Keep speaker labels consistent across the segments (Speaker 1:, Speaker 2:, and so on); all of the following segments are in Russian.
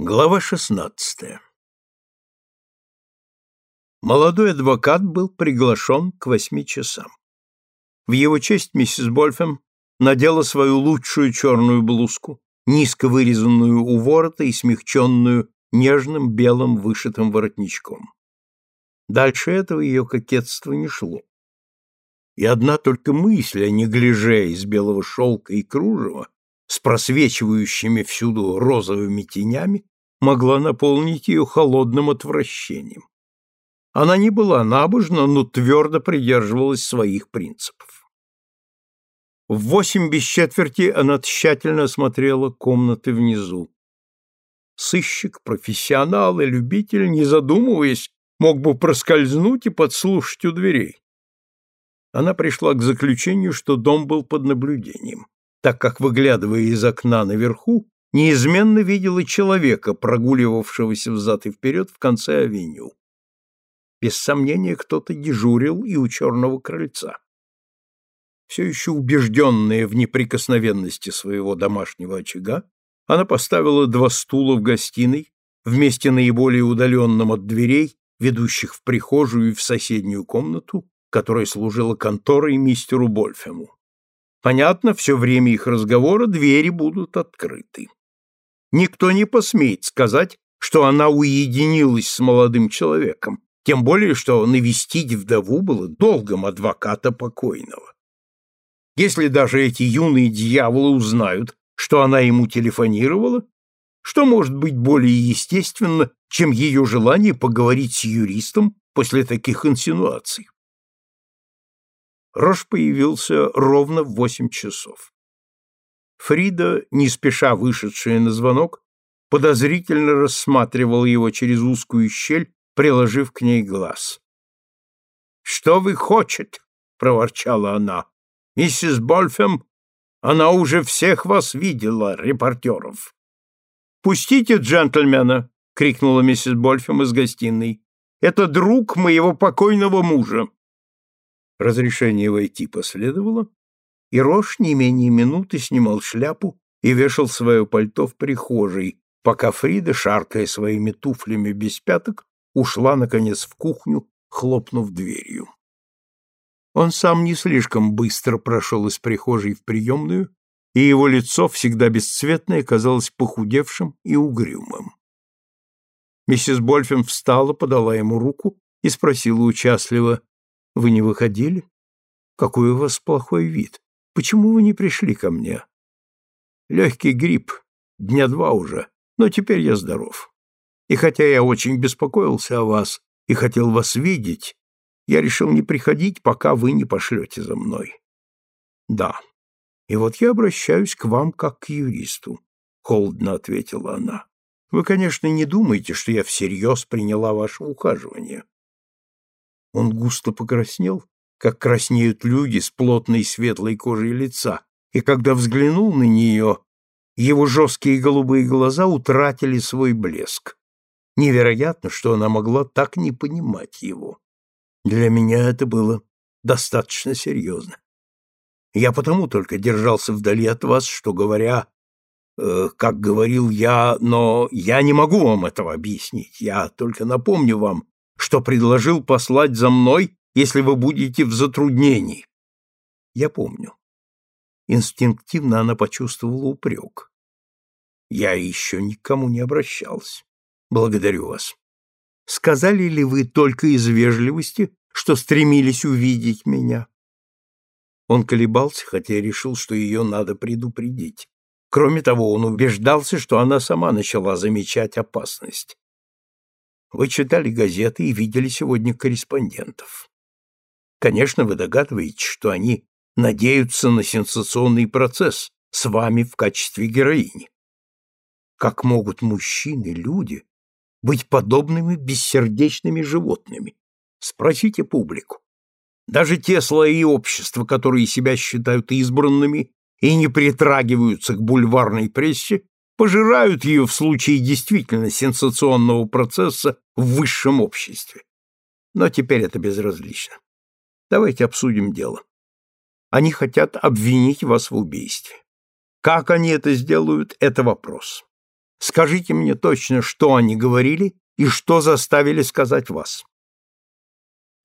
Speaker 1: Глава шестнадцатая Молодой адвокат был приглашен к восьми часам. В его честь миссис Больфем надела свою лучшую черную блузку, низко вырезанную у ворота и смягченную нежным белым вышитым воротничком. Дальше этого ее кокетство не шло. И одна только мысль о неглиже из белого шелка и кружева с просвечивающими всюду розовыми тенями могла наполнить ее холодным отвращением. Она не была набожна, но твердо придерживалась своих принципов. В восемь без четверти она тщательно осмотрела комнаты внизу. Сыщик, профессионал и любитель, не задумываясь, мог бы проскользнуть и подслушать у дверей. Она пришла к заключению, что дом был под наблюдением, так как, выглядывая из окна наверху, неизменно видела человека, прогуливавшегося взад и вперед в конце авеню. Без сомнения, кто-то дежурил и у черного крыльца. Все еще убежденная в неприкосновенности своего домашнего очага, она поставила два стула в гостиной, в месте наиболее удаленном от дверей, ведущих в прихожую и в соседнюю комнату, которая служила конторой мистеру Больфему. Понятно, все время их разговора двери будут открыты. Никто не посмеет сказать, что она уединилась с молодым человеком, тем более, что навестить вдову было долгом адвоката покойного. Если даже эти юные дьяволы узнают, что она ему телефонировала, что может быть более естественно, чем ее желание поговорить с юристом после таких инсинуаций? Рош появился ровно в восемь часов. Фрида, не спеша вышедшая на звонок, подозрительно рассматривала его через узкую щель, приложив к ней глаз. «Что вы хочет?» — проворчала она. «Миссис Больфем, она уже всех вас видела, репортеров». «Пустите джентльмена!» — крикнула миссис Больфем из гостиной. «Это друг моего покойного мужа». Разрешение войти последовало, и Рош не менее минуты снимал шляпу и вешал свое пальто в прихожей, пока Фрида, шаркая своими туфлями без пяток, ушла, наконец, в кухню, хлопнув дверью. Он сам не слишком быстро прошел из прихожей в приемную, и его лицо, всегда бесцветное, казалось похудевшим и угрюмым. Миссис Больфем встала, подала ему руку и спросила участливо, «Вы не выходили? Какой у вас плохой вид? Почему вы не пришли ко мне? Легкий грипп, дня два уже, но теперь я здоров. И хотя я очень беспокоился о вас и хотел вас видеть, я решил не приходить, пока вы не пошлете за мной. Да. И вот я обращаюсь к вам как к юристу, холодно ответила она. Вы, конечно, не думаете, что я всерьез приняла ваше ухаживание. Он густо покраснел как краснеют люди с плотной светлой кожей лица, и когда взглянул на нее, его жесткие голубые глаза утратили свой блеск. Невероятно, что она могла так не понимать его. Для меня это было достаточно серьезно. Я потому только держался вдали от вас, что, говоря, э, как говорил я, но я не могу вам этого объяснить. Я только напомню вам, что предложил послать за мной если вы будете в затруднении. Я помню. Инстинктивно она почувствовала упрек. Я еще никому не обращался. Благодарю вас. Сказали ли вы только из вежливости, что стремились увидеть меня? Он колебался, хотя решил, что ее надо предупредить. Кроме того, он убеждался, что она сама начала замечать опасность. Вы читали газеты и видели сегодня корреспондентов. Конечно, вы догадываетесь, что они надеются на сенсационный процесс с вами в качестве героини. Как могут мужчины, люди, быть подобными бессердечными животными? Спросите публику. Даже те слои общества, которые себя считают избранными и не притрагиваются к бульварной прессе, пожирают ее в случае действительно сенсационного процесса в высшем обществе. Но теперь это безразлично. Давайте обсудим дело. Они хотят обвинить вас в убийстве. Как они это сделают, это вопрос. Скажите мне точно, что они говорили и что заставили сказать вас.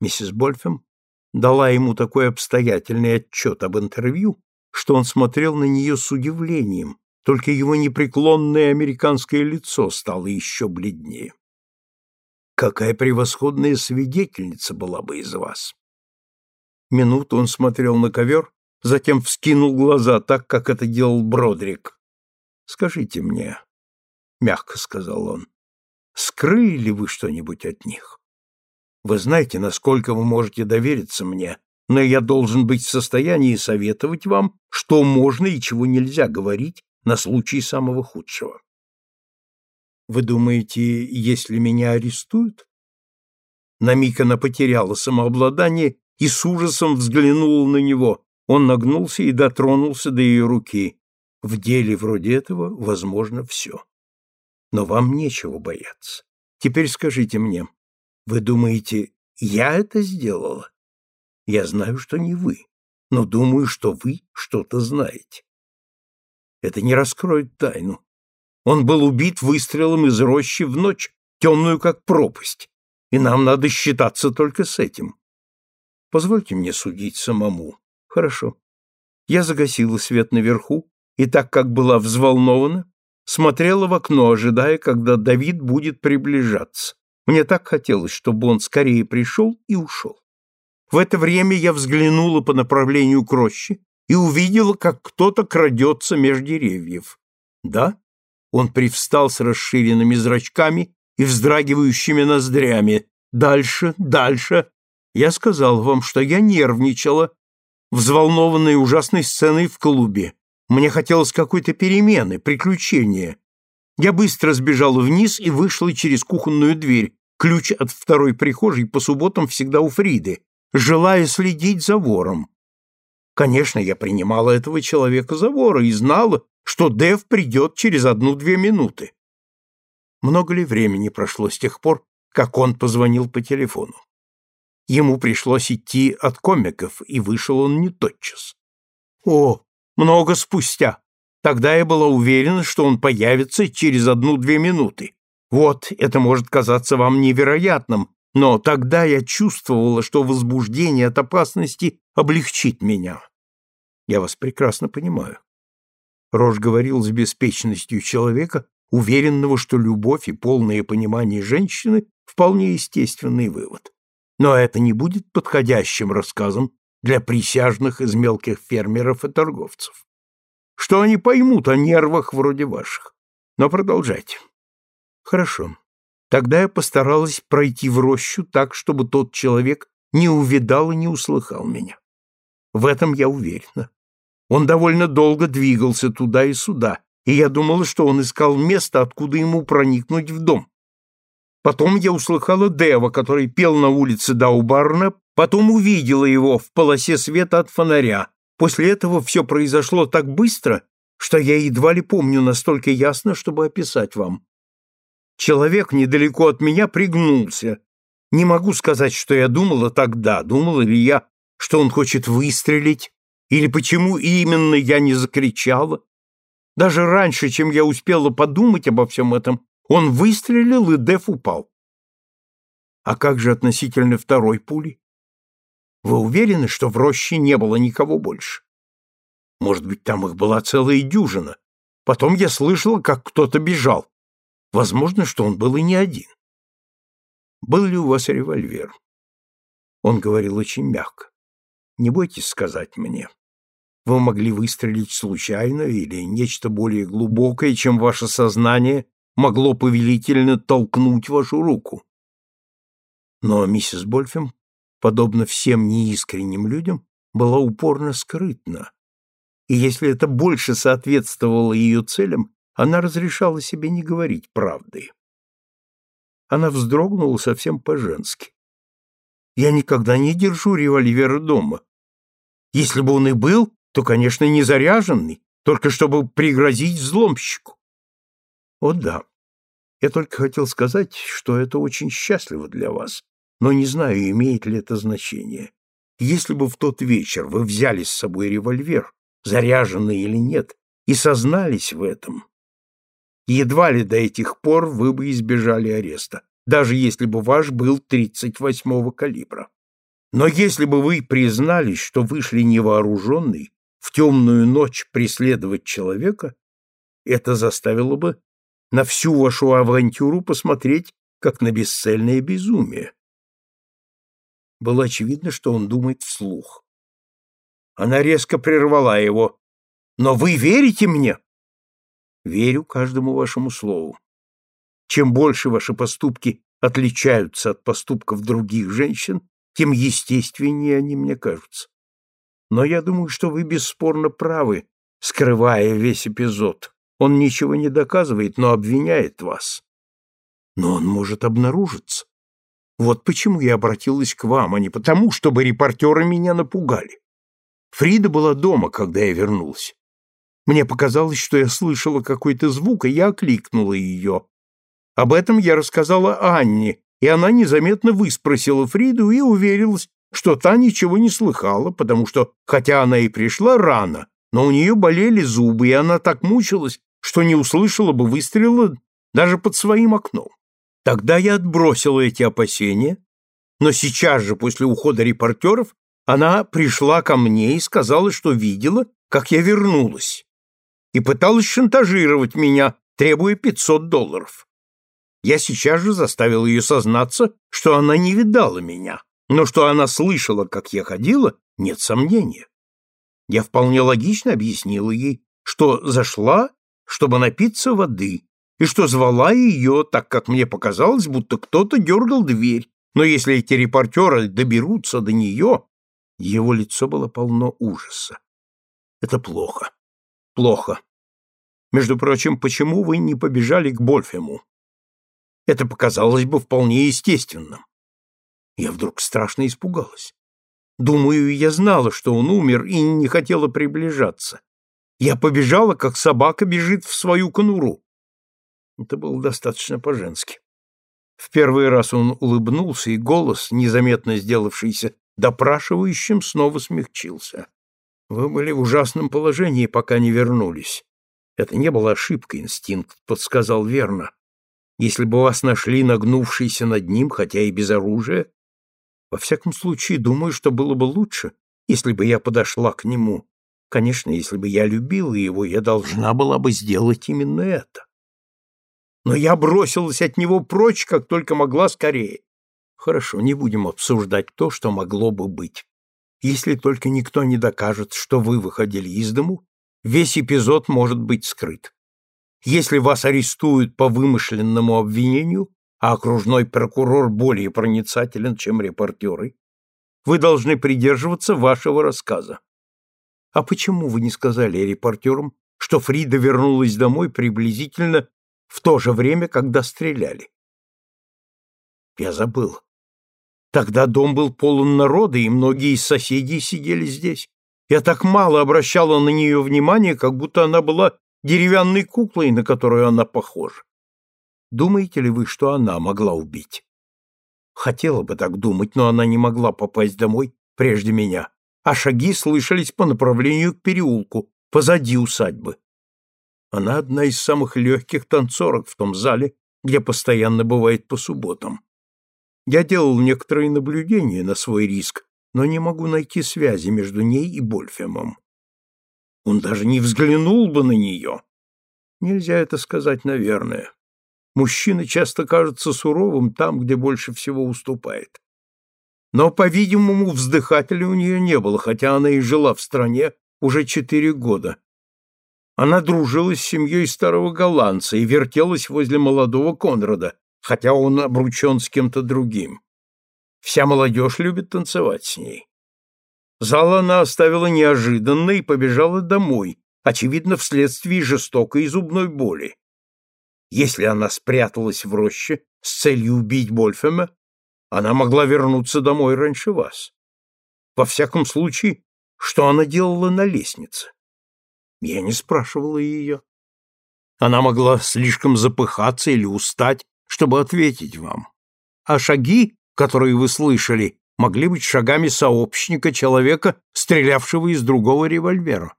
Speaker 1: Миссис Больфем дала ему такой обстоятельный отчет об интервью, что он смотрел на нее с удивлением, только его непреклонное американское лицо стало еще бледнее. Какая превосходная свидетельница была бы из вас! Минуту он смотрел на ковер, затем вскинул глаза так, как это делал Бродрик. «Скажите мне», — мягко сказал он, — «скрыли ли вы что-нибудь от них? Вы знаете, насколько вы можете довериться мне, но я должен быть в состоянии советовать вам, что можно и чего нельзя говорить на случай самого худшего. Вы думаете, если меня арестуют? На миг она потеряла самообладание и с ужасом взглянула на него. Он нагнулся и дотронулся до ее руки. В деле вроде этого возможно все. Но вам нечего бояться. Теперь скажите мне, вы думаете, я это сделала? Я знаю, что не вы, но думаю, что вы что-то знаете. Это не раскроет тайну. Он был убит выстрелом из рощи в ночь, темную как пропасть, и нам надо считаться только с этим. Позвольте мне судить самому. Хорошо. Я загасила свет наверху, и так как была взволнована, смотрела в окно, ожидая, когда Давид будет приближаться. Мне так хотелось, чтобы он скорее пришел и ушел. В это время я взглянула по направлению к роще и увидела, как кто-то крадется меж деревьев. Да, он привстал с расширенными зрачками и вздрагивающими ноздрями. Дальше, дальше. Я сказал вам, что я нервничала, взволнованной ужасной сценой в клубе. Мне хотелось какой-то перемены, приключения. Я быстро сбежала вниз и вышла через кухонную дверь. Ключ от второй прихожей по субботам всегда у Фриды, желая следить за вором. Конечно, я принимала этого человека за вора и знала, что Дэв придет через одну-две минуты. Много ли времени прошло с тех пор, как он позвонил по телефону? Ему пришлось идти от комиков, и вышел он не тотчас. О, много спустя. Тогда я была уверена, что он появится через одну-две минуты. Вот, это может казаться вам невероятным, но тогда я чувствовала, что возбуждение от опасности облегчит меня. Я вас прекрасно понимаю. Рож говорил с беспечностью человека, уверенного, что любовь и полное понимание женщины – вполне естественный вывод. Но это не будет подходящим рассказом для присяжных из мелких фермеров и торговцев. Что они поймут о нервах вроде ваших? Но продолжайте. Хорошо. Тогда я постаралась пройти в рощу так, чтобы тот человек не увидал и не услыхал меня. В этом я уверена. Он довольно долго двигался туда и сюда, и я думала, что он искал место, откуда ему проникнуть в дом. Потом я услыхала Дева, который пел на улице Даубарна, потом увидела его в полосе света от фонаря. После этого все произошло так быстро, что я едва ли помню настолько ясно, чтобы описать вам. Человек недалеко от меня пригнулся. Не могу сказать, что я думала тогда, думала ли я, что он хочет выстрелить, или почему именно я не закричала. Даже раньше, чем я успела подумать обо всем этом, он выстрелил, и Деф упал. А как же относительно второй пули? Вы уверены, что в роще не было никого больше? Может быть, там их была целая дюжина. Потом я слышала, как кто-то бежал. Возможно, что он был и не один. Был ли у вас револьвер? Он говорил очень мягко. Не бойтесь сказать мне. Вы могли выстрелить случайно или нечто более глубокое, чем ваше сознание могло повелительно толкнуть вашу руку. Но миссис Больфем, подобно всем неискренним людям, была упорно скрытна, и если это больше соответствовало ее целям, она разрешала себе не говорить правды. Она вздрогнула совсем по-женски. «Я никогда не держу револьвера дома. Если бы он и был, то, конечно, не заряженный, только чтобы пригрозить взломщику. О да, я только хотел сказать, что это очень счастливо для вас, но не знаю, имеет ли это значение. Если бы в тот вечер вы взяли с собой револьвер, заряженный или нет, и сознались в этом, едва ли до этих пор вы бы избежали ареста, даже если бы ваш был 38-го калибра. Но если бы вы признались, что вышли невооруженный в темную ночь преследовать человека, это заставило бы на всю вашу авантюру посмотреть, как на бесцельное безумие. Было очевидно, что он думает вслух. Она резко прервала его. «Но вы верите мне?» «Верю каждому вашему слову. Чем больше ваши поступки отличаются от поступков других женщин, тем естественнее они мне кажутся. Но я думаю, что вы бесспорно правы, скрывая весь эпизод. Он ничего не доказывает, но обвиняет вас. Но он может обнаружиться. Вот почему я обратилась к вам, а не потому, чтобы репортеры меня напугали. Фрида была дома, когда я вернулась. Мне показалось, что я слышала какой-то звук, и я окликнула ее. Об этом я рассказала Анне, и она незаметно выспросила Фриду и уверилась, что та ничего не слыхала, потому что, хотя она и пришла рано, но у нее болели зубы, и она так мучилась, что не услышала бы выстрела даже под своим окном. Тогда я отбросила эти опасения, но сейчас же, после ухода репортеров, она пришла ко мне и сказала, что видела, как я вернулась, и пыталась шантажировать меня, требуя 500 долларов. Я сейчас же заставил ее сознаться, что она не видала меня, но что она слышала, как я ходила, нет сомнения. Я вполне логично объяснила ей, что зашла, чтобы напиться воды, и что звала ее, так как мне показалось, будто кто-то дергал дверь, но если эти репортеры доберутся до нее... Его лицо было полно ужаса. Это плохо. Плохо. Между прочим, почему вы не побежали к Больфему? Это показалось бы вполне естественным. Я вдруг страшно испугалась. Думаю, я знала, что он умер, и не хотела приближаться. Я побежала, как собака бежит в свою конуру. Это было достаточно по-женски. В первый раз он улыбнулся, и голос, незаметно сделавшийся допрашивающим, снова смягчился. Вы были в ужасном положении, пока не вернулись. Это не была ошибка, инстинкт подсказал верно. Если бы вас нашли нагнувшийся над ним, хотя и без оружия, во всяком случае, думаю, что было бы лучше, если бы я подошла к нему. Конечно, если бы я любила его, я должна была бы сделать именно это. Но я бросилась от него прочь, как только могла скорее. Хорошо, не будем обсуждать то, что могло бы быть. Если только никто не докажет, что вы выходили из дому, весь эпизод может быть скрыт. Если вас арестуют по вымышленному обвинению, а окружной прокурор более проницателен, чем репортеры, вы должны придерживаться вашего рассказа. А почему вы не сказали репортерам, что Фрида вернулась домой приблизительно в то же время, когда стреляли? Я забыл. Тогда дом был полон народа, и многие из соседей сидели здесь. Я так мало обращала на нее внимания, как будто она была деревянной куклой, на которую она похожа. Думаете ли вы, что она могла убить? Хотела бы так думать, но она не могла попасть домой прежде меня, а шаги слышались по направлению к переулку, позади усадьбы. Она одна из самых легких танцорок в том зале, где постоянно бывает по субботам. Я делал некоторые наблюдения на свой риск, но не могу найти связи между ней и Больфемом. Он даже не взглянул бы на нее. Нельзя это сказать, наверное. Мужчина часто кажется суровым там, где больше всего уступает. Но, по-видимому, вздыхателя у нее не было, хотя она и жила в стране уже четыре года. Она дружила с семьей старого голландца и вертелась возле молодого Конрада, хотя он обручен с кем-то другим. Вся молодежь любит танцевать с ней. Зал она оставила неожиданно и побежала домой, очевидно, вследствие жестокой зубной боли. Если она спряталась в роще с целью убить Больфема, она могла вернуться домой раньше вас. Во всяком случае, что она делала на лестнице? Я не спрашивала ее. Она могла слишком запыхаться или устать, чтобы ответить вам. А шаги, которые вы слышали, могли быть шагами сообщника человека, стрелявшего из другого револьвера.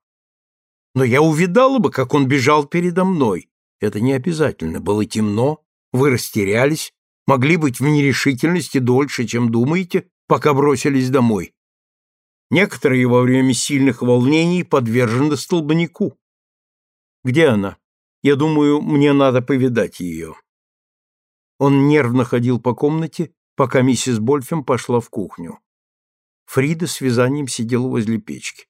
Speaker 1: Но я увидала бы, как он бежал передо мной, Это не обязательно. Было темно, вы растерялись, могли быть в нерешительности дольше, чем думаете, пока бросились домой. Некоторые во время сильных волнений подвержены столбняку. Где она? Я думаю, мне надо повидать ее. Он нервно ходил по комнате, пока миссис Больфем пошла в кухню. Фрида с вязанием сидела возле печки.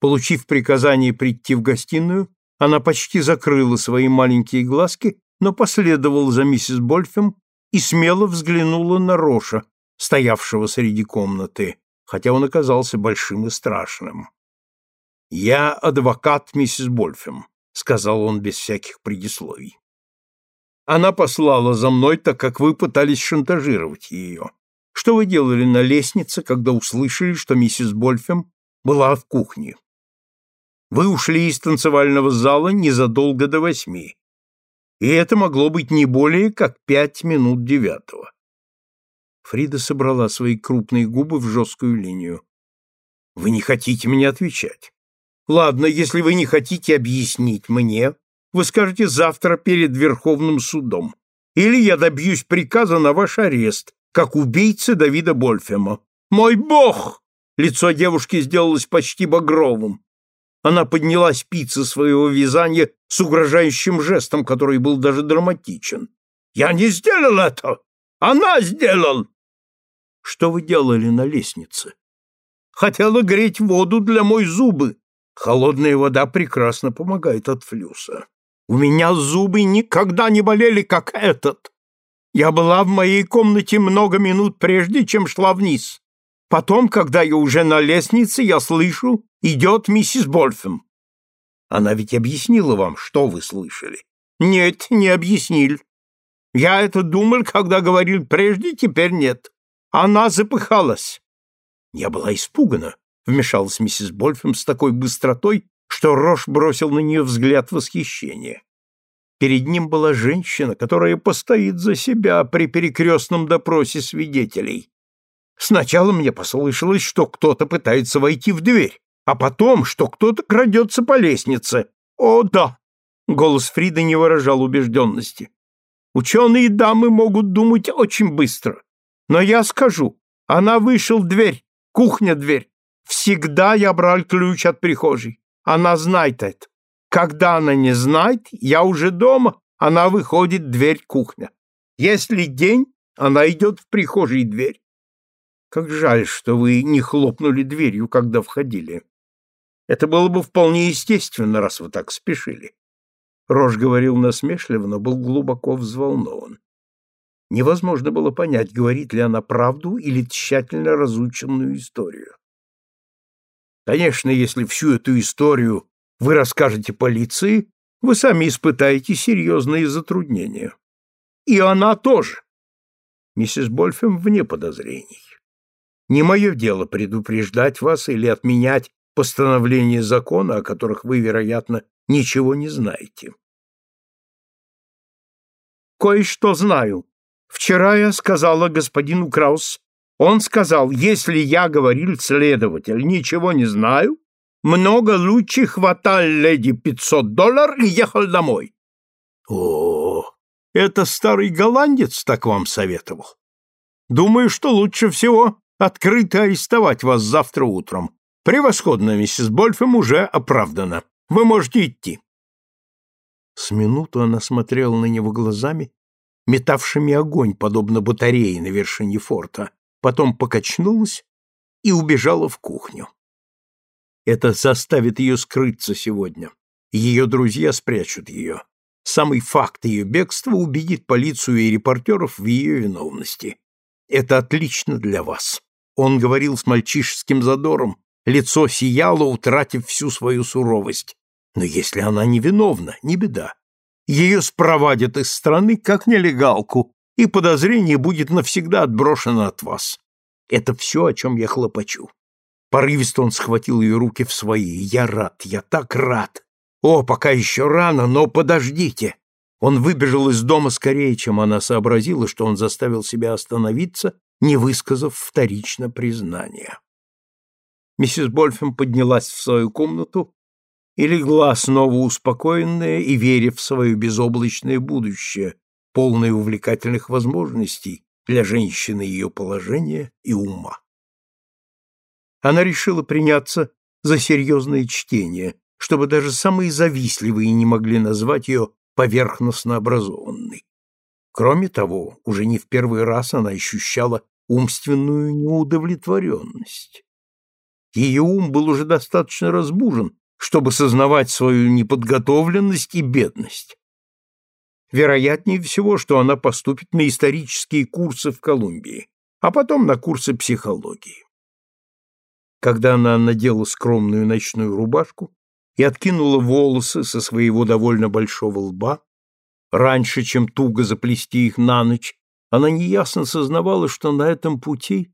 Speaker 1: Получив приказание прийти в гостиную, она почти закрыла свои маленькие глазки, но последовала за миссис Больфем и смело взглянула на Роша, стоявшего среди комнаты, хотя он оказался большим и страшным. «Я адвокат миссис Больфем», — сказал он без всяких предисловий. «Она послала за мной, так как вы пытались шантажировать ее. Что вы делали на лестнице, когда услышали, что миссис Больфем была в кухне?» Вы ушли из танцевального зала незадолго до восьми, и это могло быть не более как пять минут девятого. Фрида собрала свои крупные губы в жесткую линию. Вы не хотите мне отвечать. Ладно, если вы не хотите объяснить мне, вы скажете завтра перед Верховным судом. Или я добьюсь приказа на ваш арест, как убийцы Давида Больфема. Мой бог! Лицо девушки сделалось почти багровым. Она подняла спицы своего вязания с угрожающим жестом, который был даже драматичен. «Я не сделал это! Она сделал!» «Что вы делали на лестнице?» «Хотела греть воду для мой зубы. Холодная вода прекрасно помогает от флюса. У меня зубы никогда не болели, как этот. Я была в моей комнате много минут прежде, чем шла вниз. Потом, когда я уже на лестнице, я слышу, идет миссис Больфем. Она ведь объяснила вам, что вы слышали. Нет, не объяснил. Я это думал, когда говорил прежде, теперь нет. Она запыхалась. Я была испугана, вмешалась миссис Больфем с такой быстротой, что Рош бросил на нее взгляд восхищения. Перед ним была женщина, которая постоит за себя при перекрестном допросе свидетелей. Сначала мне послышалось, что кто-то пытается войти в дверь, а потом, что кто-то крадется по лестнице. О, да! Голос Фриды не выражал убежденности. Ученые дамы могут думать очень быстро. Но я скажу, она вышел дверь, кухня-дверь. Всегда я брал ключ от прихожей. Она знает это. Когда она не знает, я уже дома, она выходит дверь кухня. Если день, она идет в прихожей дверь. Как жаль, что вы не хлопнули дверью, когда входили. Это было бы вполне естественно, раз вы так спешили. Рож говорил насмешливо, но был глубоко взволнован. Невозможно было понять, говорит ли она правду или тщательно разученную историю. Конечно, если всю эту историю вы расскажете полиции, вы сами испытаете серьезные затруднения. И она тоже. Миссис Больфем вне подозрений. Не мое дело предупреждать вас или отменять постановления закона, о которых вы, вероятно, ничего не знаете. Кое-что знаю. Вчера я сказала господину Краус. Он сказал, если я, говорил следователь, ничего не знаю, много лучше хватал леди 500 долларов и ехал домой. О, это старый голландец так вам советовал. Думаю, что лучше всего открыто арестовать вас завтра утром. Превосходно, миссис Больфем уже оправдана. Вы можете идти. С минуту она смотрела на него глазами, метавшими огонь, подобно батарее на вершине форта, потом покачнулась и убежала в кухню. Это заставит ее скрыться сегодня. Ее друзья спрячут ее. Самый факт ее бегства убедит полицию и репортеров в ее виновности. Это отлично для вас. Он говорил с мальчишеским задором, лицо сияло, утратив всю свою суровость. Но если она невиновна, не беда. Ее спровадят из страны как нелегалку, и подозрение будет навсегда отброшено от вас. Это все, о чем я хлопочу. Порывисто он схватил ее руки в свои. Я рад, я так рад. О, пока еще рано, но подождите. Он выбежал из дома скорее, чем она сообразила, что он заставил себя остановиться не высказав вторично признания. Миссис Больфем поднялась в свою комнату и легла снова успокоенная и веря в свое безоблачное будущее, полное увлекательных возможностей для женщины ее положения и ума. Она решила приняться за серьезное чтение, чтобы даже самые завистливые не могли назвать ее поверхностно образованной. Кроме того, уже не в первый раз она ощущала умственную неудовлетворенность. Ее ум был уже достаточно разбужен, чтобы сознавать свою неподготовленность и бедность. Вероятнее всего, что она поступит на исторические курсы в Колумбии, а потом на курсы психологии. Когда она надела скромную ночную рубашку и откинула волосы со своего довольно большого лба, раньше, чем туго заплести их на ночь, она неясно сознавала, что на этом пути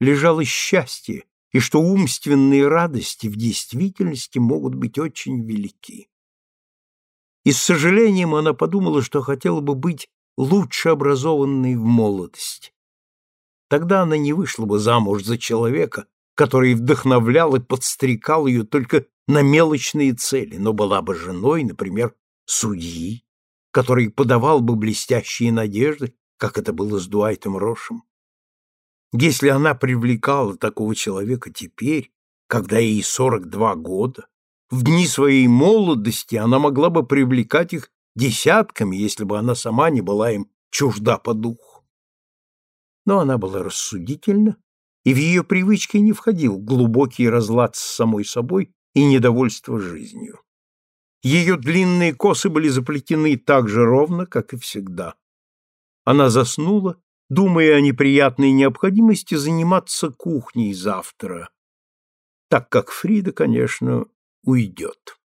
Speaker 1: лежало счастье, и что умственные радости в действительности могут быть очень велики. И с сожалением она подумала, что хотела бы быть лучше образованной в молодости. Тогда она не вышла бы замуж за человека, который вдохновлял и подстрекал ее только на мелочные цели, но была бы женой, например, судьи, который подавал бы блестящие надежды, как это было с Дуайтом Рошем. Если она привлекала такого человека теперь, когда ей 42 года, в дни своей молодости она могла бы привлекать их десятками, если бы она сама не была им чужда по духу. Но она была рассудительна, и в ее привычки не входил глубокий разлад с самой собой и недовольство жизнью. Ее длинные косы были заплетены так же ровно, как и всегда. Она заснула думая о неприятной необходимости заниматься кухней завтра, так как Фрида, конечно, уйдет.